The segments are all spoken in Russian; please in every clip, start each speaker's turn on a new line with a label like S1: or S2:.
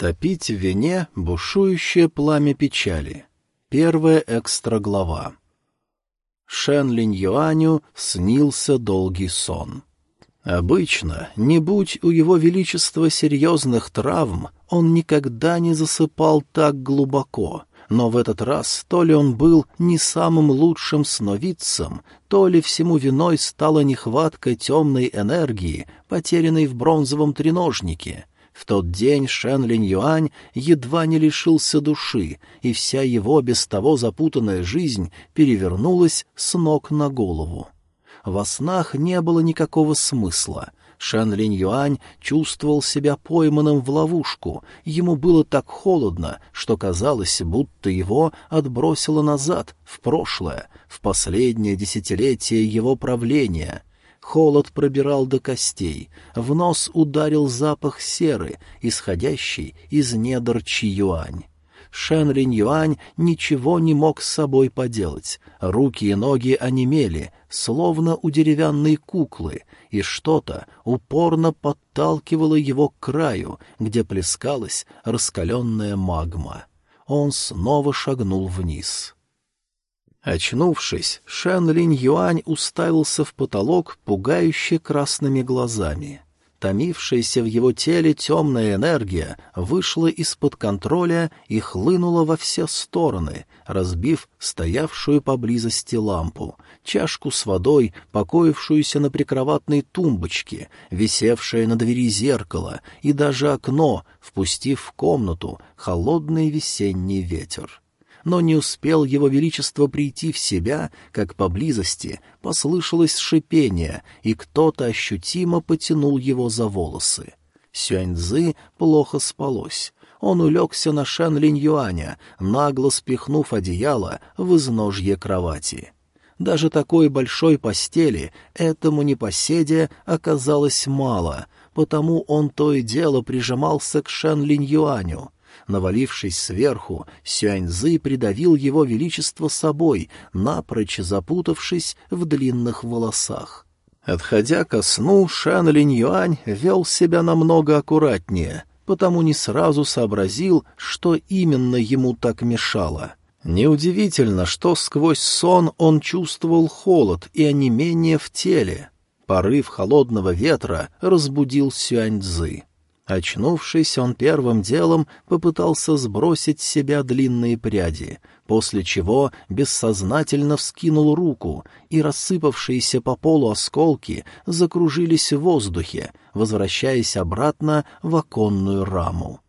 S1: Топить в вине бушующее пламя печали. Первая экстра-глава. Шен Линь Юаню снился долгий сон. Обычно, не будь у его величества серьезных травм, он никогда не засыпал так глубоко, но в этот раз то ли он был не самым лучшим сновидцем, то ли всему виной стала нехватка темной энергии, потерянной в бронзовом треножнике. В тот день Шен Линь Юань едва не лишился души, и вся его без того запутанная жизнь перевернулась с ног на голову. Во снах не было никакого смысла. Шэн Линь Юань чувствовал себя пойманным в ловушку. Ему было так холодно, что казалось, будто его отбросило назад, в прошлое, в последнее десятилетие его правления. Холод пробирал до костей, в нос ударил запах серы, исходящий из недр Чи-Юань. Шэн Линь Юань ничего не мог с собой поделать. Руки и ноги онемели, словно у деревянной куклы, и что-то упорно подталкивало его к краю, где плескалась раскаленная магма. Он снова шагнул вниз. Очнувшись, Шэн Линь Юань уставился в потолок пугающе красными глазами. Томившаяся в его теле темная энергия вышла из-под контроля и хлынула во все стороны, разбив стоявшую поблизости лампу, чашку с водой, покоившуюся на прикроватной тумбочке, висевшее на двери зеркало и даже окно, впустив в комнату холодный весенний ветер но не успел его величество прийти в себя, как поблизости послышалось шипение, и кто-то ощутимо потянул его за волосы. Сюаньзы плохо спалось. Он улегся на Шан Линь Юаня, нагло спихнув одеяло в изножье кровати. Даже такой большой постели этому непоседе оказалось мало, потому он то и дело прижимался к Шэн Линь Юаню — Навалившись сверху, Сюаньзы придавил его величество собой, напрочь запутавшись в длинных волосах. Отходя ко сну, Шан Линь Юань вел себя намного аккуратнее, потому не сразу сообразил, что именно ему так мешало. Неудивительно, что сквозь сон он чувствовал холод и онемение в теле. Порыв холодного ветра разбудил Сюаньцзы. Очнувшись, он первым делом попытался сбросить с себя длинные пряди, после чего бессознательно вскинул руку, и рассыпавшиеся по полу осколки закружились в воздухе, возвращаясь обратно в оконную раму.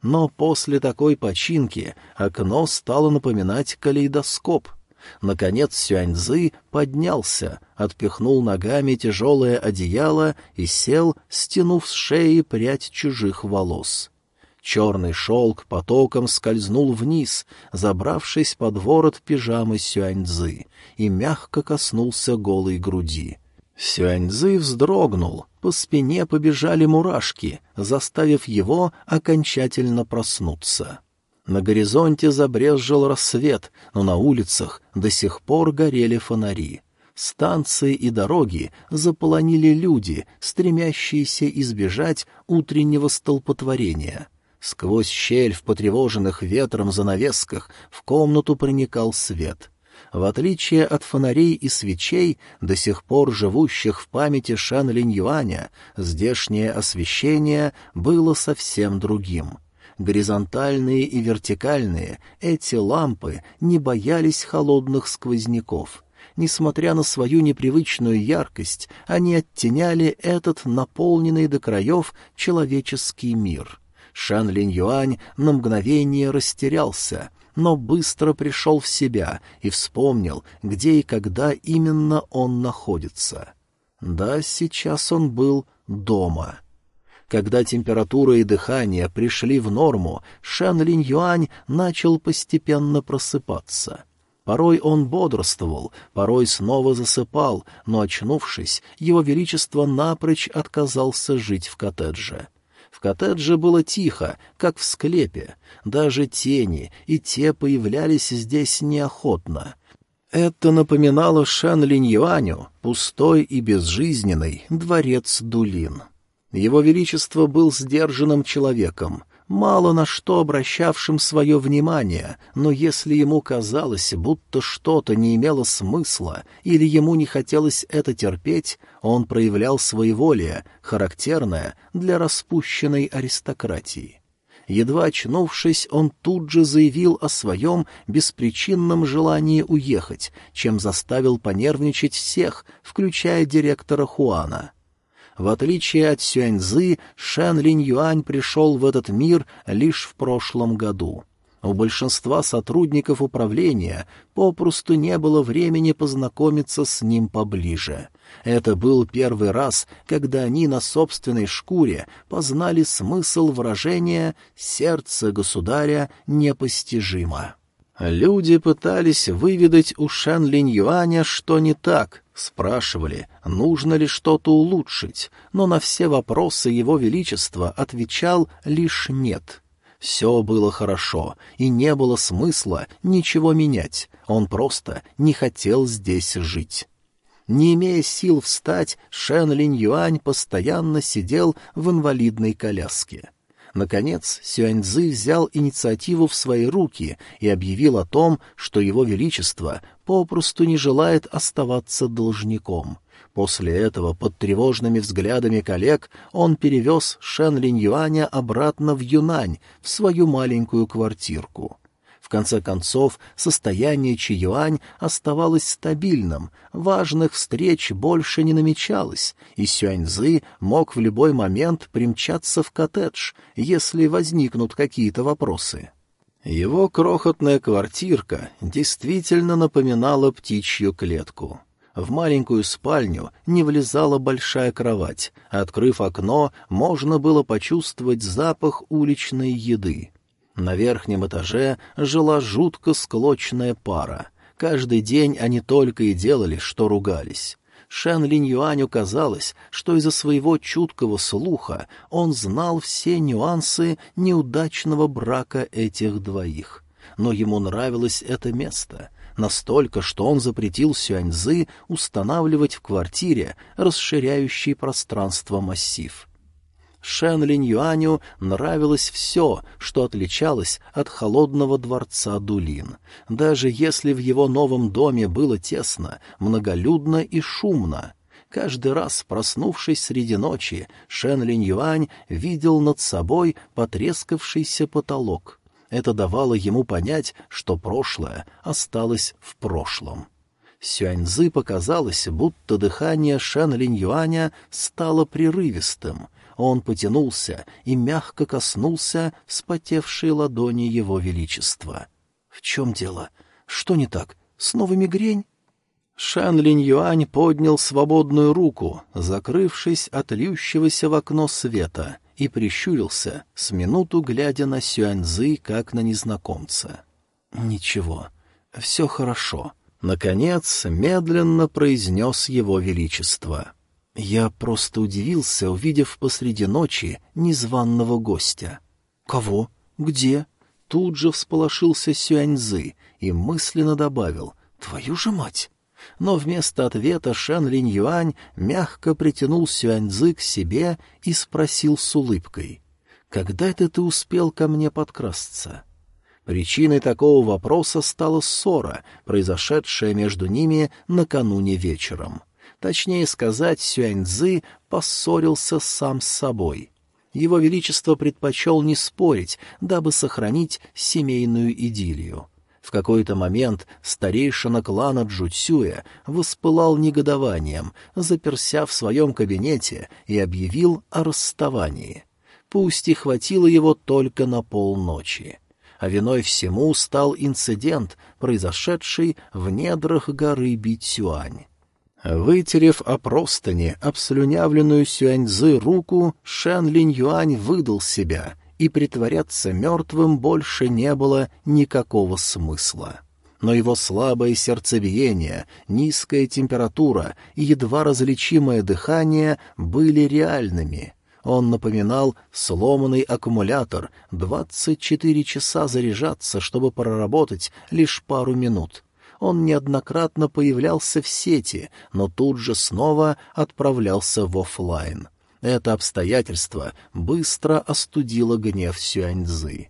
S1: Но после такой починки окно стало напоминать калейдоскоп — Наконец Сюаньзы поднялся, отпихнул ногами тяжелое одеяло и сел, стянув с шеи прядь чужих волос. Черный шелк потоком скользнул вниз, забравшись под ворот пижамы Сюаньзы, и мягко коснулся голой груди. Сюаньзы вздрогнул, по спине побежали мурашки, заставив его окончательно проснуться. На горизонте забрезжил рассвет, но на улицах до сих пор горели фонари. Станции и дороги заполонили люди, стремящиеся избежать утреннего столпотворения. Сквозь щель в потревоженных ветром занавесках в комнату проникал свет. В отличие от фонарей и свечей, до сих пор живущих в памяти Шан Линь Юаня, здешнее освещение было совсем другим — горизонтальные и вертикальные, эти лампы не боялись холодных сквозняков. Несмотря на свою непривычную яркость, они оттеняли этот наполненный до краев человеческий мир. Шан Линь Юань на мгновение растерялся, но быстро пришел в себя и вспомнил, где и когда именно он находится. Да, сейчас он был дома. Когда температура и дыхание пришли в норму, Шэн Линь Юань начал постепенно просыпаться. Порой он бодрствовал, порой снова засыпал, но, очнувшись, его величество напрочь отказался жить в коттедже. В коттедже было тихо, как в склепе. Даже тени, и те появлялись здесь неохотно. Это напоминало Шэн Линь Юаню пустой и безжизненный дворец Дулин. Его Величество был сдержанным человеком, мало на что обращавшим свое внимание, но если ему казалось, будто что-то не имело смысла или ему не хотелось это терпеть, он проявлял своеволие, характерное для распущенной аристократии. Едва очнувшись, он тут же заявил о своем беспричинном желании уехать, чем заставил понервничать всех, включая директора Хуана. В отличие от Сюаньзы, Шэн Линь Юань пришел в этот мир лишь в прошлом году. У большинства сотрудников управления попросту не было времени познакомиться с ним поближе — это был первый раз, когда они на собственной шкуре познали смысл выражения «сердце государя непостижимо». Люди пытались выведать у Шэн Линь Юаня, что не так, спрашивали, нужно ли что-то улучшить, но на все вопросы его величества отвечал лишь «нет». Все было хорошо, и не было смысла ничего менять, он просто не хотел здесь жить. Не имея сил встать, Шен Линь Юань постоянно сидел в инвалидной коляске. Наконец, Сюаньзы взял инициативу в свои руки и объявил о том, что его величество попросту не желает оставаться должником. После этого, под тревожными взглядами коллег, он перевез Шен Линь Юаня обратно в Юнань, в свою маленькую квартирку конце концов, состояние Чиюань оставалось стабильным, важных встреч больше не намечалось, и Сюаньзы мог в любой момент примчаться в коттедж, если возникнут какие-то вопросы. Его крохотная квартирка действительно напоминала птичью клетку. В маленькую спальню не влезала большая кровать, открыв окно, можно было почувствовать запах уличной еды. На верхнем этаже жила жутко склочная пара. Каждый день они только и делали, что ругались. Шэн Линь Юаню казалось, что из-за своего чуткого слуха он знал все нюансы неудачного брака этих двоих. Но ему нравилось это место — настолько, что он запретил Сюаньзы устанавливать в квартире расширяющий пространство массив. Шэн Линь Юаню нравилось все, что отличалось от холодного дворца Дулин. Даже если в его новом доме было тесно, многолюдно и шумно. Каждый раз, проснувшись среди ночи, Шэн Линь Юань видел над собой потрескавшийся потолок. Это давало ему понять, что прошлое осталось в прошлом. Сюаньзы показалось, будто дыхание Шэн Линь Юаня стало прерывистым — он потянулся и мягко коснулся вспотевшей ладони его величества. — В чем дело? Что не так? Снова мигрень? Шан Линь Юань поднял свободную руку, закрывшись от льющегося в окно света, и прищурился, с минуту глядя на Сюаньзы, как на незнакомца. «Ничего, все хорошо», — наконец медленно произнес его величество. Я просто удивился, увидев посреди ночи незваного гостя. «Кого? Где?» Тут же всполошился Сюаньзы и мысленно добавил «Твою же мать!» Но вместо ответа Шэн Линь Юань мягко притянул Сюаньзы к себе и спросил с улыбкой «Когда это ты успел ко мне подкрасться?» Причиной такого вопроса стала ссора, произошедшая между ними накануне вечером. Точнее сказать, Сюаньзы поссорился сам с собой. Его Величество предпочел не спорить, дабы сохранить семейную идиллию. В какой-то момент старейшина клана Джуцюя воспылал негодованием, заперся в своем кабинете и объявил о расставании. Пусть и хватило его только на полночи. А виной всему стал инцидент, произошедший в недрах горы Битюань. Вытерев о простыни обслюнявленную Сюаньзы руку, Шэн Линь Юань выдал себя, и притворяться мертвым больше не было никакого смысла. Но его слабое сердцебиение, низкая температура и едва различимое дыхание были реальными. Он напоминал сломанный аккумулятор, двадцать четыре часа заряжаться, чтобы проработать лишь пару минут — он неоднократно появлялся в сети, но тут же снова отправлялся в офлайн. Это обстоятельство быстро остудило гнев Сюаньзы.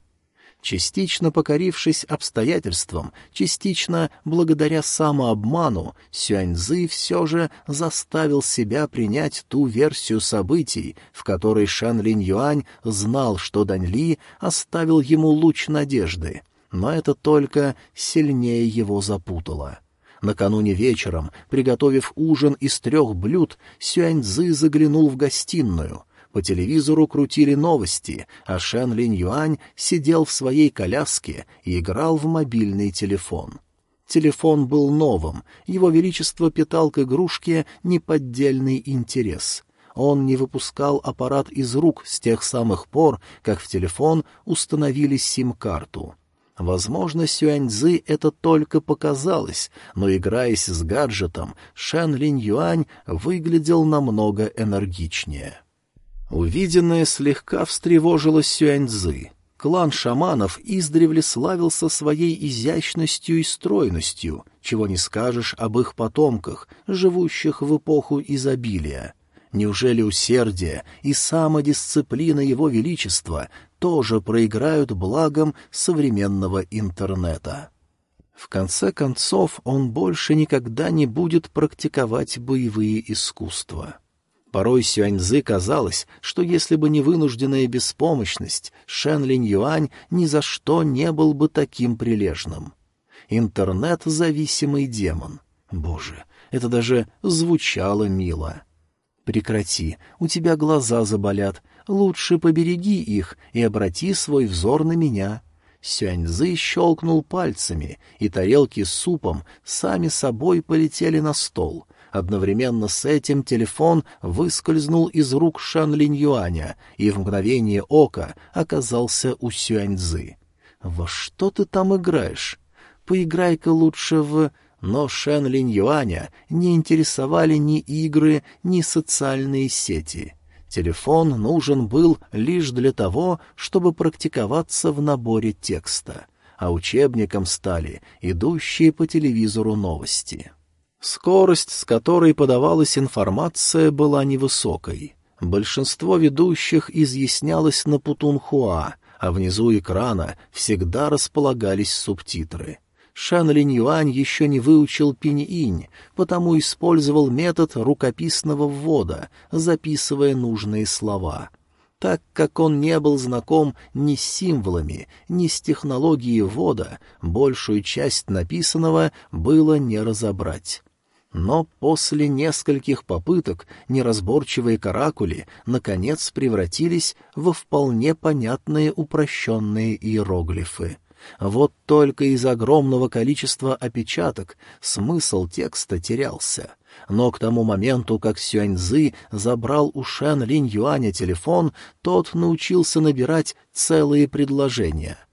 S1: Частично покорившись обстоятельствам, частично благодаря самообману, Сюаньзы все же заставил себя принять ту версию событий, в которой Шан Линь Юань знал, что Дань Ли оставил ему луч надежды, но это только сильнее его запутало. Накануне вечером, приготовив ужин из трех блюд, Сюаньзы заглянул в гостиную — по телевизору крутили новости, а Шэн Линь Юань сидел в своей коляске и играл в мобильный телефон. Телефон был новым, его величество питал к игрушке неподдельный интерес. Он не выпускал аппарат из рук с тех самых пор, как в телефон установили сим-карту. Возможно, Сюаньзы это только показалось, но, играясь с гаджетом, Шэн Линь Юань выглядел намного энергичнее. Увиденное слегка встревожило Сюаньзы. Клан шаманов издревле славился своей изящностью и стройностью, чего не скажешь об их потомках, живущих в эпоху изобилия. Неужели усердие и самодисциплина его величества тоже проиграют благом современного интернета? В конце концов, он больше никогда не будет практиковать боевые искусства. Порой Сюаньзы казалось, что если бы не вынужденная беспомощность, Шен Линь Юань ни за что не был бы таким прилежным. Интернет-зависимый демон. Боже, это даже звучало мило. Прекрати, у тебя глаза заболят. Лучше побереги их и обрати свой взор на меня. Сюаньзы щелкнул пальцами, и тарелки с супом сами собой полетели на стол — Одновременно с этим телефон выскользнул из рук Шан Линь Юаня и в мгновение ока оказался у Сюаньзы. «Во что ты там играешь? Поиграй-ка лучше в...» Но Шэн Линь Юаня не интересовали ни игры, ни социальные сети. Телефон нужен был лишь для того, чтобы практиковаться в наборе текста, а учебником стали идущие по телевизору новости. Скорость, с которой подавалась информация, была невысокой. Большинство ведущих изъяснялось на Путунхуа, а внизу экрана всегда располагались субтитры. Шан Линь еще не выучил пинь-инь, потому использовал метод рукописного ввода, записывая нужные слова. Так как он не был знаком ни с символами, ни с технологией ввода, большую часть написанного было не разобрать. Но после нескольких попыток неразборчивые каракули наконец превратились во вполне понятные упрощенные иероглифы. Вот только из огромного количества опечаток смысл текста терялся. Но к тому моменту, как Сюаньзы забрал у Шэн Линь Юаня телефон, тот научился набирать целые предложения —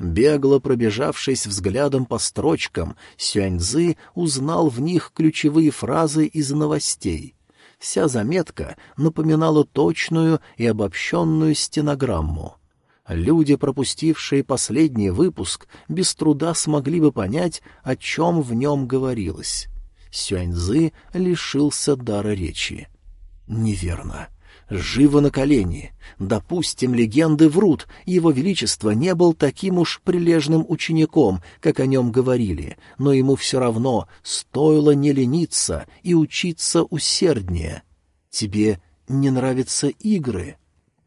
S1: Бегло пробежавшись взглядом по строчкам, Сюаньзы узнал в них ключевые фразы из новостей. Вся заметка напоминала точную и обобщенную стенограмму. Люди, пропустившие последний выпуск, без труда смогли бы понять, о чем в нем говорилось. Сюаньзы лишился дара речи. «Неверно. Живо на колени. Допустим, легенды врут, его величество не был таким уж прилежным учеником, как о нем говорили, но ему все равно стоило не лениться и учиться усерднее. Тебе не нравятся игры?»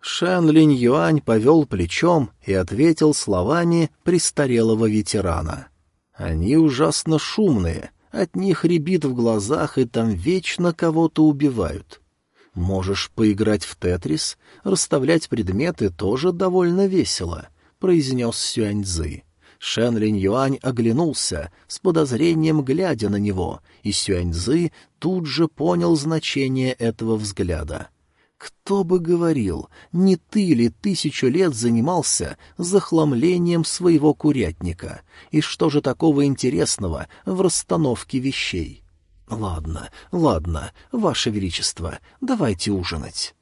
S1: Шэн Линь Юань повел плечом и ответил словами престарелого ветерана. «Они ужасно шумные, от них рябит в глазах, и там вечно кого-то убивают. «Можешь поиграть в Тетрис, расставлять предметы тоже довольно весело», — произнес Сюаньзы. Шэн Линь Юань оглянулся, с подозрением глядя на него, и Сюаньзы тут же понял значение этого взгляда. Кто бы говорил, не ты ли тысячу лет занимался захламлением своего курятника? И что же такого интересного в расстановке вещей? «Ладно, ладно, Ваше Величество, давайте ужинать».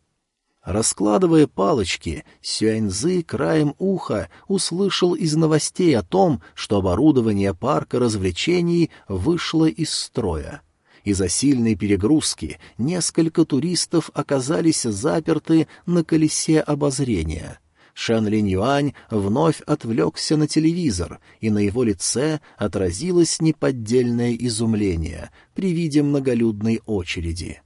S1: Раскладывая палочки, Сюаньзы краем уха услышал из новостей о том, что оборудование парка развлечений вышло из строя. Из-за сильной перегрузки несколько туристов оказались заперты на колесе обозрения. Шан Линь Юань вновь отвлекся на телевизор, и на его лице отразилось неподдельное изумление при виде многолюдной очереди.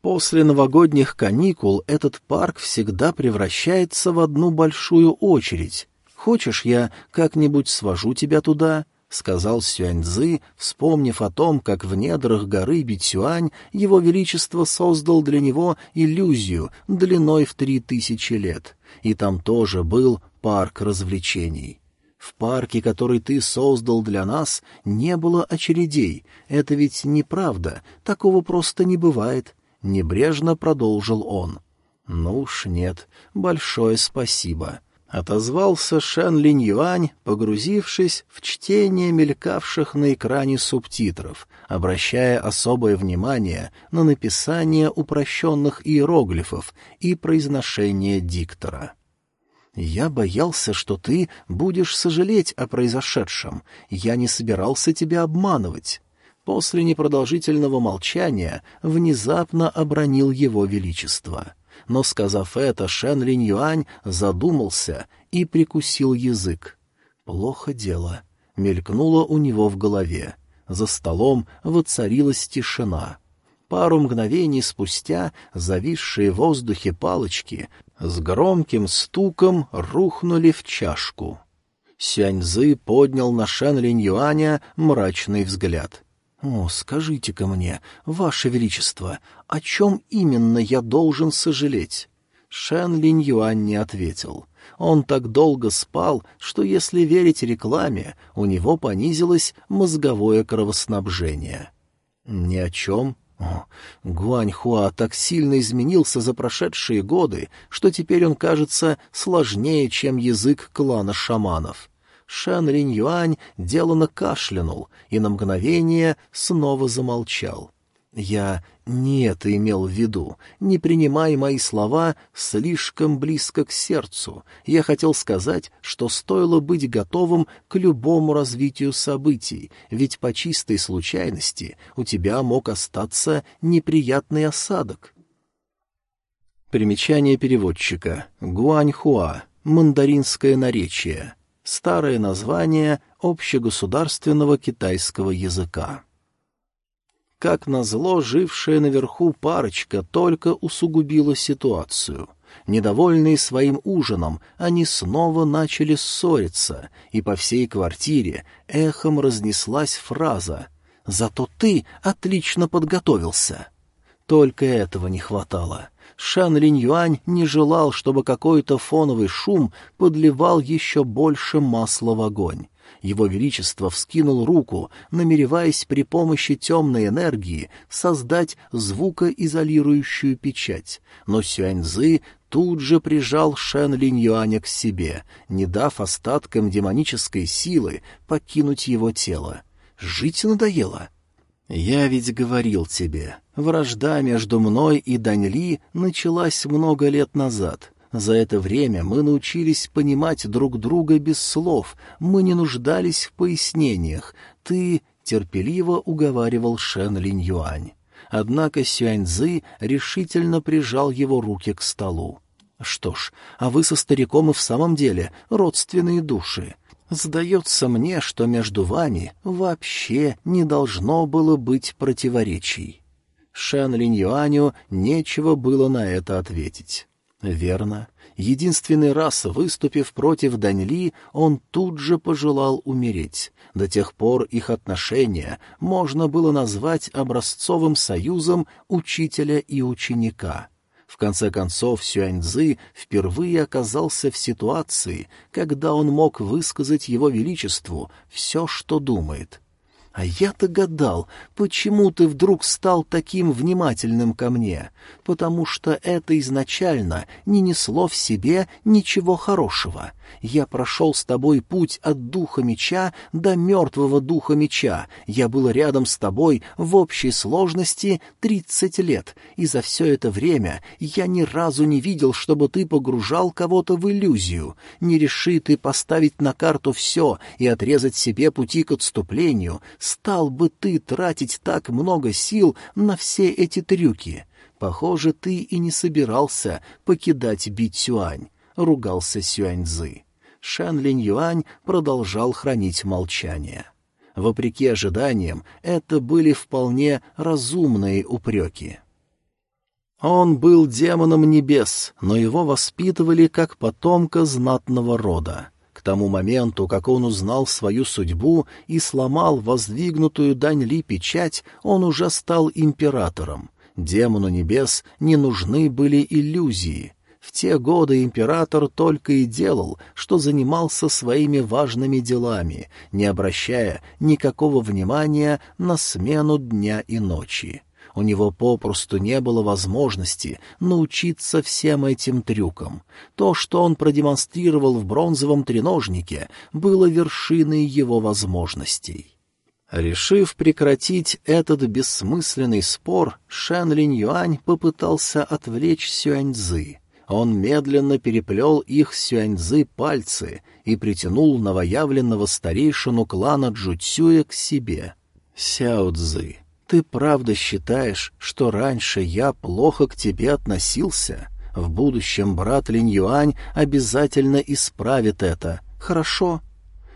S1: После новогодних каникул этот парк всегда превращается в одну большую очередь. Хочешь, я как-нибудь свожу тебя туда?» — сказал Сюаньзы, вспомнив о том, как в недрах горы Битюань его величество создал для него иллюзию длиной в три тысячи лет, и там тоже был парк развлечений. В парке, который ты создал для нас, не было очередей. Это ведь неправда, такого просто не бывает. Небрежно продолжил он. Ну уж нет, большое спасибо. Отозвался Шэн Линь Юань, погрузившись в чтение мелькавших на экране субтитров, обращая особое внимание на написание упрощенных иероглифов и произношение диктора. «Я боялся, что ты будешь сожалеть о произошедшем. Я не собирался тебя обманывать». После непродолжительного молчания внезапно обронил его величество — но, сказав это, Шен Линь Юань задумался и прикусил язык. Плохо дело. Мелькнуло у него в голове. За столом воцарилась тишина. Пару мгновений спустя зависшие в воздухе палочки с громким стуком рухнули в чашку. Сяньзы поднял на Шен Линь Юаня мрачный взгляд — «О, скажите-ка мне, Ваше Величество, о чем именно я должен сожалеть?» Шен Линь Юань не ответил. Он так долго спал, что, если верить рекламе, у него понизилось мозговое кровоснабжение. «Ни о чем?» О, Гуаньхуа так сильно изменился за прошедшие годы, что теперь он кажется сложнее, чем язык клана шаманов. Шан Ринь Юань деланно кашлянул и на мгновение снова замолчал. «Я не это имел в виду. Не принимай мои слова слишком близко к сердцу. Я хотел сказать, что стоило быть готовым к любому развитию событий, ведь по чистой случайности у тебя мог остаться неприятный осадок». Примечание переводчика. Гуаньхуа. Мандаринское наречие старое название общегосударственного китайского языка. Как назло, жившая наверху парочка только усугубила ситуацию. Недовольные своим ужином, они снова начали ссориться, и по всей квартире эхом разнеслась фраза «Зато ты отлично подготовился». Только этого не хватало. Шан Линь Юань не желал, чтобы какой-то фоновый шум подливал еще больше масла в огонь. Его Величество вскинул руку, намереваясь при помощи темной энергии создать звукоизолирующую печать, но Сюаньзы тут же прижал Шен Линь Юаня к себе, не дав остаткам демонической силы покинуть его тело. Жить надоело. «Я ведь говорил тебе, вражда между мной и Даньли началась много лет назад. За это время мы научились понимать друг друга без слов, мы не нуждались в пояснениях. Ты терпеливо уговаривал Шен Линь Юань. Однако Сюаньзы решительно прижал его руки к столу. «Что ж, а вы со стариком и в самом деле родственные души. Сдается мне, что между вами вообще не должно было быть противоречий. Шэн Линь Юаню нечего было на это ответить. Верно. Единственный раз, выступив против Даньли, он тут же пожелал умереть. До тех пор их отношения можно было назвать образцовым союзом учителя и ученика — в конце концов, Сюаньзы впервые оказался в ситуации, когда он мог высказать его величеству все, что думает. А я-то гадал, почему ты вдруг стал таким внимательным ко мне, потому что это изначально не несло в себе ничего хорошего. Я прошел с тобой путь от духа меча до мертвого духа меча. Я был рядом с тобой в общей сложности тридцать лет, и за все это время я ни разу не видел, чтобы ты погружал кого-то в иллюзию. Не реши ты поставить на карту все и отрезать себе пути к отступлению, стал бы ты тратить так много сил на все эти трюки? Похоже, ты и не собирался покидать Бить Сюань, — ругался Сюаньзы. Шэн Линь Юань продолжал хранить молчание. Вопреки ожиданиям, это были вполне разумные упреки. Он был демоном небес, но его воспитывали как потомка знатного рода. Тому моменту, как он узнал свою судьбу и сломал воздвигнутую дань Ли печать, он уже стал императором. Демону небес не нужны были иллюзии. В те годы император только и делал, что занимался своими важными делами, не обращая никакого внимания на смену дня и ночи. У него попросту не было возможности научиться всем этим трюкам. То, что он продемонстрировал в бронзовом треножнике, было вершиной его возможностей. Решив прекратить этот бессмысленный спор, Шэн Линь Юань попытался отвлечь Сюаньзы. Он медленно переплел их Сюаньзы пальцы и притянул новоявленного старейшину клана Джуцюя к себе. «Сяо Цзы, ты правда считаешь, что раньше я плохо к тебе относился? В будущем брат Линь Юань обязательно исправит это, хорошо?»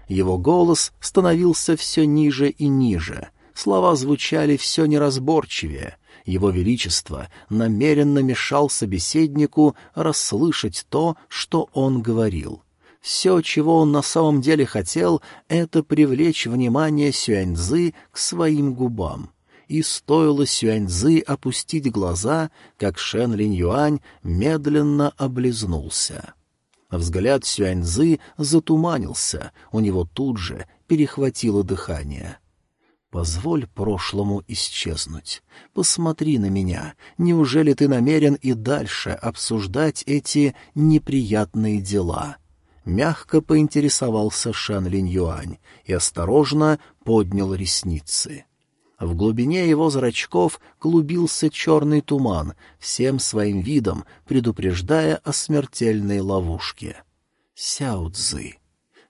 S1: Его голос становился все ниже и ниже. Слова звучали все неразборчивее. Его Величество намеренно мешал собеседнику расслышать то, что он говорил. Все, чего он на самом деле хотел, — это привлечь внимание Сюаньзы к своим губам. И стоило Сюаньзы опустить глаза, как Шен Линь Юань медленно облизнулся. Взгляд Сюаньзы затуманился, у него тут же перехватило дыхание. «Позволь прошлому исчезнуть. Посмотри на меня. Неужели ты намерен и дальше обсуждать эти неприятные дела?» Мягко поинтересовался Шан Линь Юань и осторожно поднял ресницы. В глубине его зрачков клубился черный туман, всем своим видом предупреждая о смертельной ловушке. Сяо Цзы.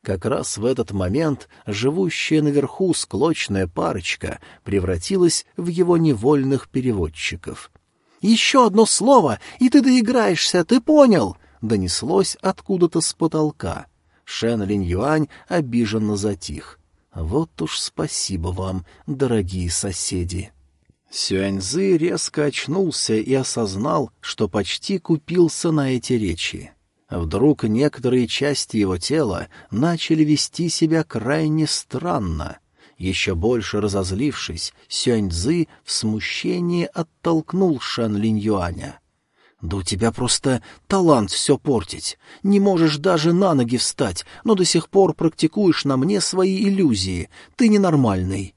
S1: Как раз в этот момент живущая наверху склочная парочка превратилась в его невольных переводчиков. «Еще одно слово, и ты доиграешься, ты понял?» — донеслось откуда-то с потолка. Шен Линь Юань обиженно затих. Вот уж спасибо вам, дорогие соседи. Сюаньзы резко очнулся и осознал, что почти купился на эти речи. Вдруг некоторые части его тела начали вести себя крайне странно. Еще больше разозлившись, Сюаньзы в смущении оттолкнул Шан Линь Юаня. Да у тебя просто талант все портить. Не можешь даже на ноги встать, но до сих пор практикуешь на мне свои иллюзии. Ты ненормальный.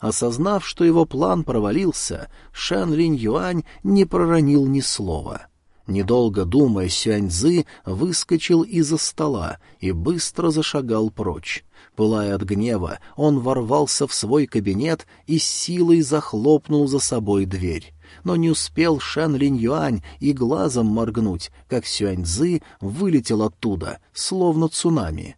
S1: Осознав, что его план провалился, Шэн Линь Юань не проронил ни слова. Недолго думая, Сюаньзы выскочил из-за стола и быстро зашагал прочь. Пылая от гнева, он ворвался в свой кабинет и силой захлопнул за собой дверь но не успел Шан Линь Юань и глазом моргнуть, как Сюань Цзы вылетел оттуда, словно цунами.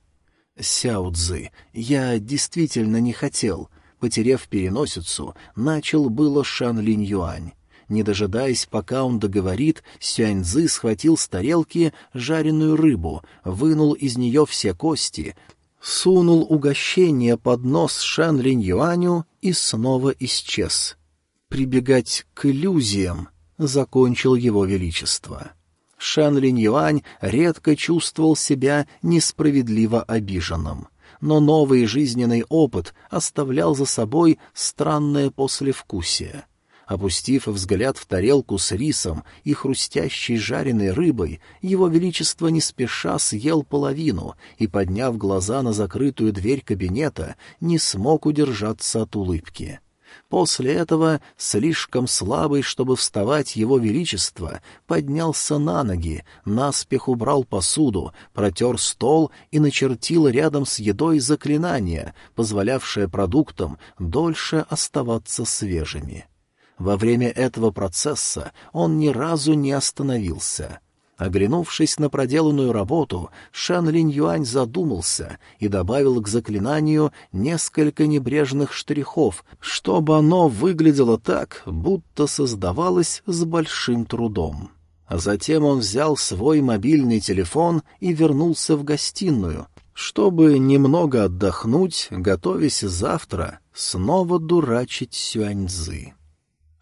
S1: «Сяо Цзы, я действительно не хотел», — потеряв переносицу, начал было Шан Линь Юань. Не дожидаясь, пока он договорит, Сюаньзы схватил с тарелки жареную рыбу, вынул из нее все кости, сунул угощение под нос Шан Линь Юаню и снова исчез прибегать к иллюзиям, — закончил его величество. Шан Линь Юань редко чувствовал себя несправедливо обиженным, но новый жизненный опыт оставлял за собой странное послевкусие. Опустив взгляд в тарелку с рисом и хрустящей жареной рыбой, его величество не спеша съел половину и, подняв глаза на закрытую дверь кабинета, не смог удержаться от улыбки. После этого, слишком слабый, чтобы вставать его величество, поднялся на ноги, наспех убрал посуду, протер стол и начертил рядом с едой заклинание, позволявшее продуктам дольше оставаться свежими. Во время этого процесса он ни разу не остановился. Оглянувшись на проделанную работу, Шан Линь Юань задумался и добавил к заклинанию несколько небрежных штрихов, чтобы оно выглядело так, будто создавалось с большим трудом. А затем он взял свой мобильный телефон и вернулся в гостиную, чтобы немного отдохнуть, готовясь завтра снова дурачить Сюаньзы.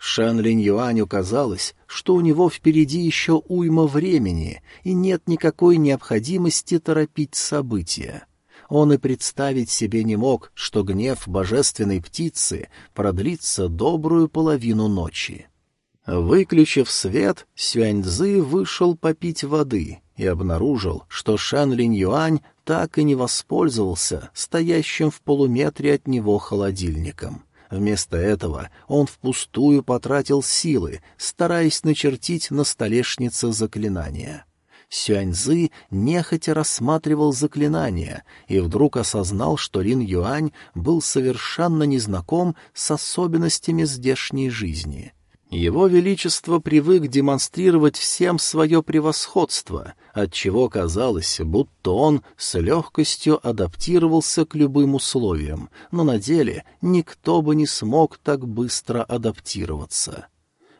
S1: Шан Линь Юаню казалось, что у него впереди еще уйма времени, и нет никакой необходимости торопить события. Он и представить себе не мог, что гнев божественной птицы продлится добрую половину ночи. Выключив свет, Сюаньзы вышел попить воды и обнаружил, что Шан Линь Юань так и не воспользовался стоящим в полуметре от него холодильником. Вместо этого он впустую потратил силы, стараясь начертить на столешнице заклинания. Сюаньзы нехотя рассматривал заклинания и вдруг осознал, что Лин Юань был совершенно незнаком с особенностями здешней жизни — его Величество привык демонстрировать всем свое превосходство, отчего казалось, будто он с легкостью адаптировался к любым условиям, но на деле никто бы не смог так быстро адаптироваться.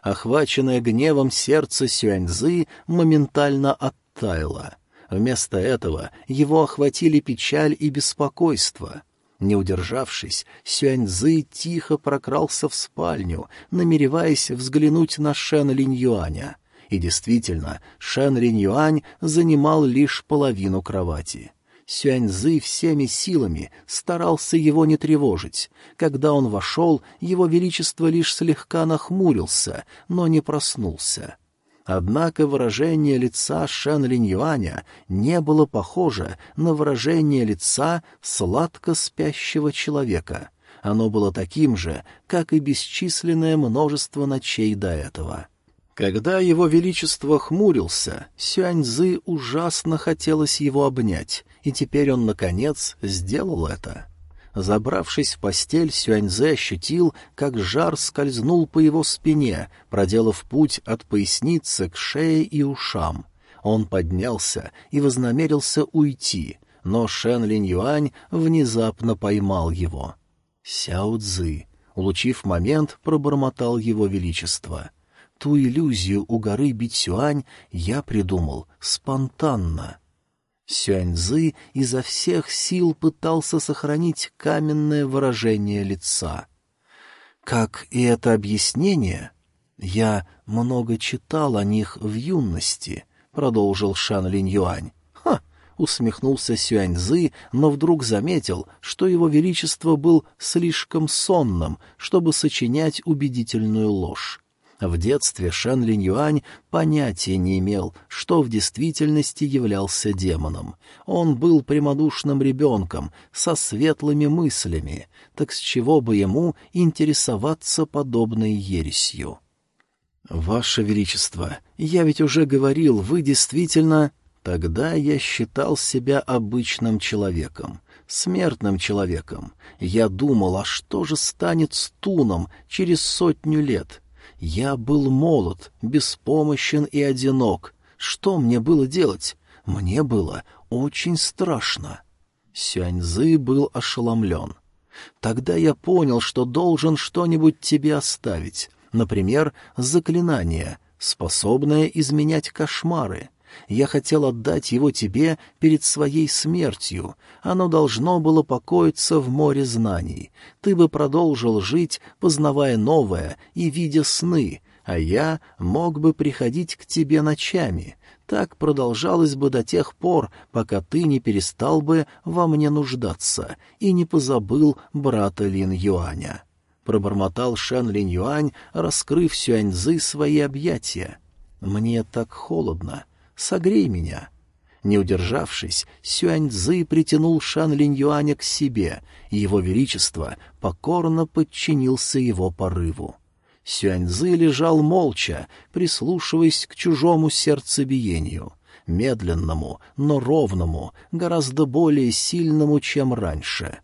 S1: Охваченное гневом сердце Сюаньзы моментально оттаяло. Вместо этого его охватили печаль и беспокойство — не удержавшись, Сюаньзы тихо прокрался в спальню, намереваясь взглянуть на Шен Линь Юаня. И действительно, Шен Линь Юань занимал лишь половину кровати. Сюаньзы всеми силами старался его не тревожить. Когда он вошел, его величество лишь слегка нахмурился, но не проснулся. Однако выражение лица Шэн Линь Юаня не было похоже на выражение лица сладко спящего человека. Оно было таким же, как и бесчисленное множество ночей до этого. Когда его величество хмурился, Сюаньзы ужасно хотелось его обнять, и теперь он, наконец, сделал это. Забравшись в постель, Сюаньзе ощутил, как жар скользнул по его спине, проделав путь от поясницы к шее и ушам. Он поднялся и вознамерился уйти, но Шен Линь Юань внезапно поймал его. Сяо Цзы, улучив момент, пробормотал его величество. Ту иллюзию у горы Битсюань я придумал спонтанно. Сюаньзы изо всех сил пытался сохранить каменное выражение лица. Как и это объяснение, я много читал о них в юности, продолжил Шан Линь Юань. Ха! усмехнулся Сюаньзы, но вдруг заметил, что его величество был слишком сонным, чтобы сочинять убедительную ложь. В детстве Шан Линь Юань понятия не имел, что в действительности являлся демоном. Он был прямодушным ребенком, со светлыми мыслями, так с чего бы ему интересоваться подобной ересью? «Ваше Величество, я ведь уже говорил, вы действительно...» Тогда я считал себя обычным человеком, смертным человеком. Я думал, а что же станет с Туном через сотню лет? Я был молод, беспомощен и одинок. Что мне было делать? Мне было очень страшно. Сюаньзы был ошеломлен. Тогда я понял, что должен что-нибудь тебе оставить, например, заклинание, способное изменять кошмары. Я хотел отдать его тебе перед своей смертью. Оно должно было покоиться в море знаний. Ты бы продолжил жить, познавая новое и видя сны, а я мог бы приходить к тебе ночами. Так продолжалось бы до тех пор, пока ты не перестал бы во мне нуждаться и не позабыл брата Лин Юаня. Пробормотал Шэн Лин Юань, раскрыв Сюаньзы свои объятия. «Мне так холодно. Согрей меня». Не удержавшись, Сюаньцзы притянул Шан Линь Юаня к себе, и его величество покорно подчинился его порыву. Сюаньцзы лежал молча, прислушиваясь к чужому сердцебиению, медленному, но ровному, гораздо более сильному, чем раньше.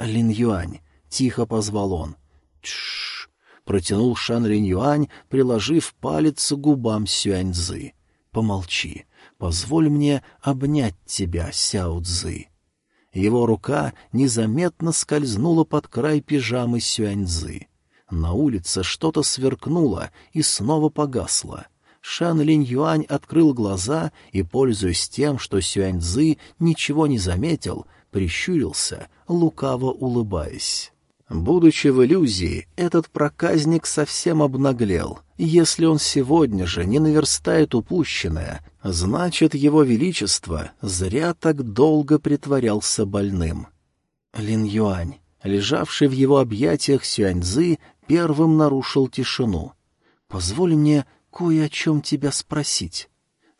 S1: «Лин Юань», — тихо позвал он. «Тш-ш-ш», протянул Шан Линь Юань, приложив палец к губам Сюаньцзы. Помолчи. Позволь мне обнять тебя, Сяо Цзы». Его рука незаметно скользнула под край пижамы Сюаньзы. На улице что-то сверкнуло и снова погасло. Шан Линь Юань открыл глаза и, пользуясь тем, что Сюаньзы ничего не заметил, прищурился, лукаво улыбаясь. Будучи в иллюзии, этот проказник совсем обнаглел. Если он сегодня же не наверстает упущенное, значит, его величество зря так долго притворялся больным. Лин Юань, лежавший в его объятиях Сюаньзы, первым нарушил тишину. «Позволь мне кое о чем тебя спросить».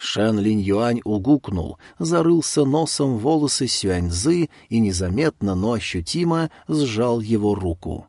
S1: Шэн Линь Юань угукнул, зарылся носом в волосы Сюаньзы и незаметно, но ощутимо сжал его руку.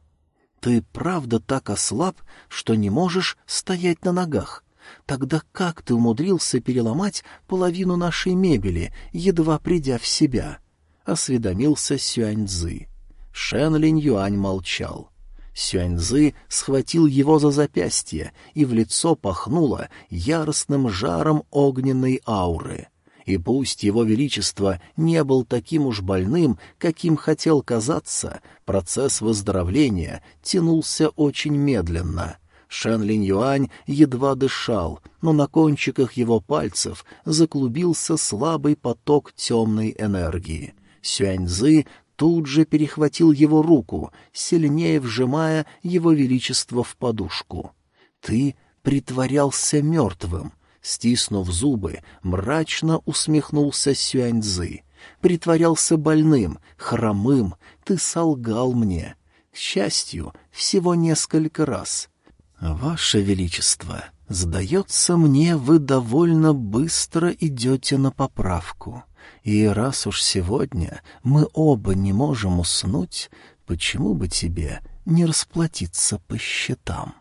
S1: «Ты правда так ослаб, что не можешь стоять на ногах? Тогда как ты умудрился переломать половину нашей мебели, едва придя в себя?» — осведомился Сюаньзы. Шэн Линь Юань молчал. Сюаньзы схватил его за запястье, и в лицо пахнуло яростным жаром огненной ауры. И пусть его величество не был таким уж больным, каким хотел казаться, процесс выздоровления тянулся очень медленно. Шэн Линь Юань едва дышал, но на кончиках его пальцев заклубился слабый поток темной энергии. Сюаньзы тут же перехватил его руку, сильнее вжимая его величество в подушку. «Ты притворялся мертвым», — стиснув зубы, мрачно усмехнулся Сюаньзы. «Притворялся больным, хромым, ты солгал мне. К счастью, всего несколько раз». «Ваше Величество, сдается мне, вы довольно быстро идете на поправку». И раз уж сегодня мы оба не можем уснуть, почему бы тебе не расплатиться по счетам?»